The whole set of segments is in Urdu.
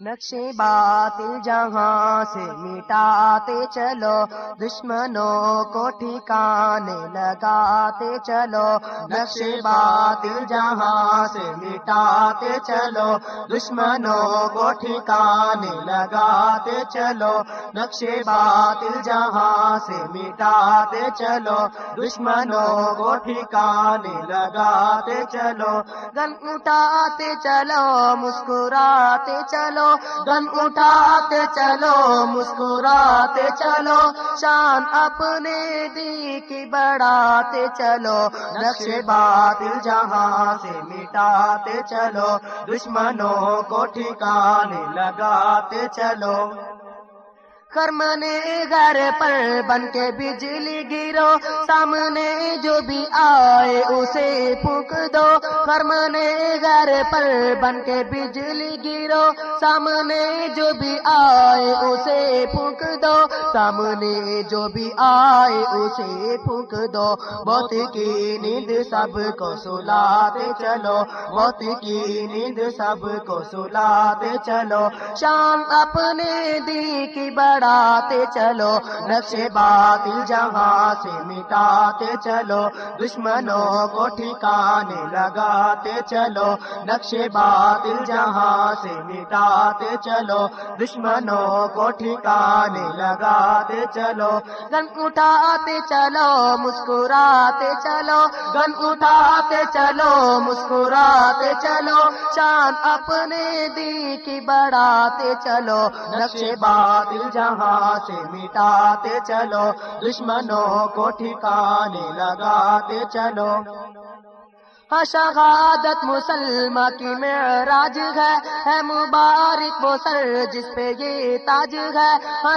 نقشے باطل جہاں سے مٹاتے چلو دشمنوں کو ٹھکانے لگاتے چلو نقشے باطل جہاں سے مٹاتے چلو دشمنوں کو ٹھکانے لگاتے چلو نقشے باطل جہاں سے مٹاتے چلو دشمنوں کو ٹھکانے لگاتے چلو گن اٹھاتے چلو مسکراتے چلو گن اٹھاتے چلو، مسکراتے چلو، شان اپنے دی کی بڑھاتے چلو، نقش باطل جہاں سے مٹاتے چلو، دشمنوں کو ٹھکانے لگاتے چلو۔ کرمنے گھر پر بن کے بجلی گرو، سامنے جو بھی آئے اسے پھونک دو۔ کرمنے گھر پر بن کے بجلی گرو، سامنے جو بھی آئے اسے پھونک دو۔ سامنے جو بھی آئے اسے پھونک دو۔ بہت کی نیند سب کو سلاتے چلو۔ بہت کی نیند سب کو سلاتے چلو۔ شام اپنے دی کی بڑا بڑھاتے چلو نقش باطل جہاں سے مٹاتے چلو، دشمنوں کو ٹھکانے لگاتے چلو نقش باطل جہاں سے مٹاتے چلو، دشمنوں کو ٹھکانے لگاتے چلو۔ گن اٹھاتے چلو، مسکراتے چلو، گن اٹھاتے چلو، مسکراتے چلو، شان اپنے دی کی بڑھاتے چلو نقش باطل جہاں سے مٹاتے چلو دشمنوں کو ٹھکانے لگاتے چلو شہادت مسلم کی معراج ہے۔ ہے مبارک وہ سر جس پہ یہ تاج ہے۔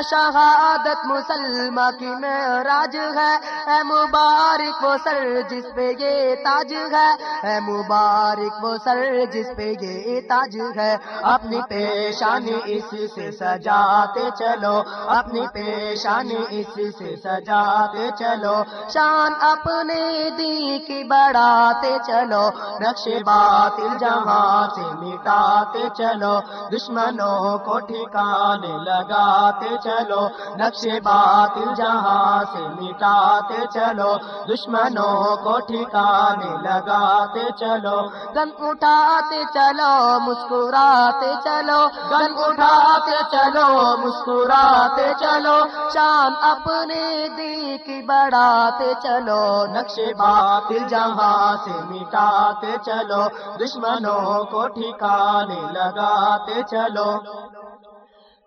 شہادت مسلم کی معراج ہے۔ ہے مبارک وہ سر جس پہ یہ تاج ہے۔ ہے مبارک وہ سر جس پہ یہ تاج ہے۔ اپنی پیشانی اس سے سجاتے چلو۔ اپنی پیشانی اس سے سجاتے چلو۔ شان اپنے دی کی بڑھاتے چلو۔ چلو نقش باطل جہاں سے مٹاتے چلو دشمنوں کو ٹھکانے لگاتے چلو نقش باطل جہاں سے مٹاتے چلو دشمنوں کو ٹھکانے لگاتے چلو گن اٹھاتے چلو مسکراتے چلو گن اٹھاتے چلو مسکراتے چلو شان اپنے دی کی بڑھاتے چلو نقش باطل جہاں سے مٹاتے چلو دشمنوں کو ٹھکانے لگاتے چلو۔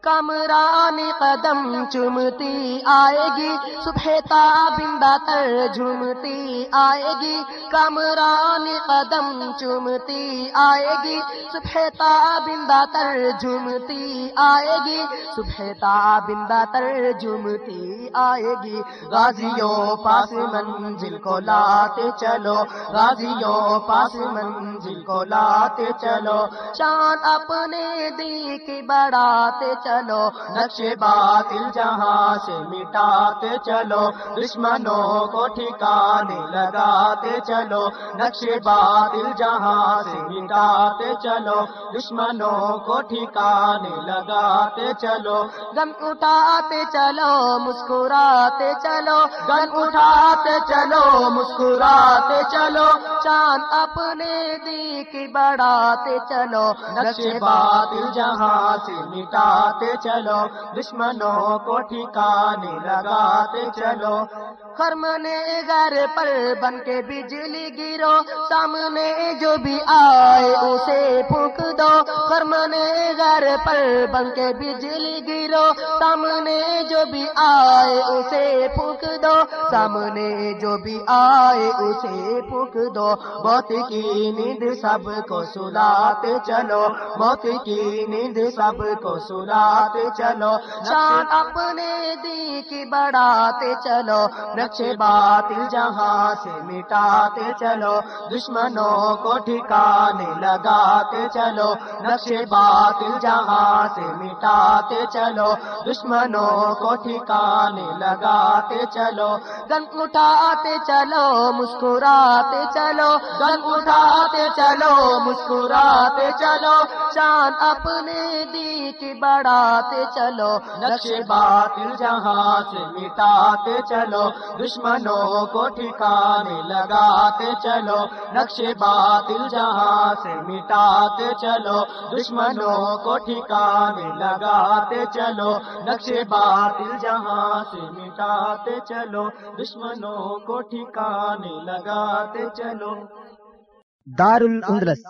کمرانی قدم چمتی آئے گی، صبح تابندہ تر جھومتی آئے گی کمرانی قدم چمتی آئے گی، صبح تابندہ تر جھومتی آئے گی، صبح تابندہ تر جھومتی آئے گی۔ غازیوں پاس منزل کو لاتے چلو، غازیوں پاس منزل کو لاتے چلو۔ شان اپنے دی کی بڑھاتے چلو۔ چلو نقش باطل جہاں سے مٹاتے چلو دشمنوں کو ٹھکانے لگاتے چلو نقش باطل جہاں سے مٹاتے چلو دشمنوں کو ٹھکانے لگاتے چلو۔ گن اٹھاتے چلو مسکراتے چلو۔ گن اٹھاتے چلو مسکراتے چلو۔ چاند اپنے دی کی بڑھاتے چلو۔ نقش باطل جہاں سے مٹاتے چلو دشمنوں کو ٹھکانے لگاتے چلو خرمنے گھر پر بن کے بجلی گرو سامنے جو بھی آئے اسے پھونک دو خرمنے گھر پر بن کے بجلی گرو سامنے جو بھی آئے اسے پھونک دو سامنے جو بھی آئے اسے پھونک دو بہت کی نیند سب کو سلاتے چلو بہت کی نیند سب کو سلاتے چلو شان اپنے دی کی بڑھاتے چلو نقش باطل جہاں سے مٹاتے چلو دشمنوں کو ٹھکانے لگاتے چلو نقش باطل جہاں سے مٹاتے چلو دشمنوں کو ٹھکانے لگاتے چلو گن اٹھاتے چلو مسکراتے چلو گن اٹھاتے چلو مسکراتے چلو چاند اپنے دی کی بڑھاتے چلو نقشے باطل جہاں سے مٹاتے چلو دشمنوں کو ٹھکانے لگاتے چلو نقشے باطل جہاں سے مٹاتے چلو دشمنوں کو ٹھکانے لگاتے چلو نقشے باطل جہاں سے مٹاتے چلو دشمنوں کو ٹھکانے لگاتے چلو۔ دار الاندلس